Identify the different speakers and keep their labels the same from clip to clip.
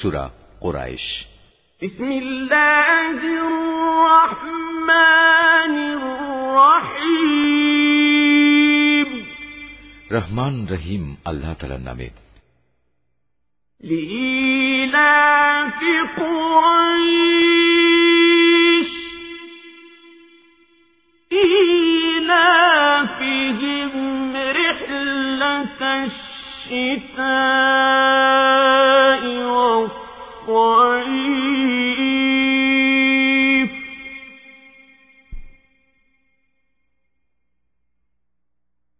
Speaker 1: সুরা ওরাইশ
Speaker 2: بسم الله الرحمن الرحيم
Speaker 1: রহমান রহিম আল্লাহ তালার নামে
Speaker 2: لإيلاف قريش إيلافهم رحلة الشتاء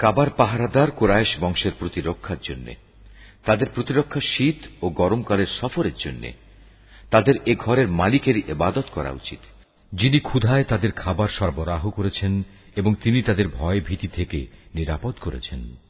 Speaker 1: কাবার পাহারাদার কোরআশ বংশের প্রতিরক্ষার জন্য, তাদের প্রতিরক্ষা শীত ও গরমকালের সফরের জন্য, তাদের এ ঘরের মালিকের এবাদত করা উচিত। যিনি ক্ষুধায় তাদের খাবার সরবরাহ করেছেন এবং তিনি তাদের ভয় ভীতি থেকে নিরাপদ করেছেন।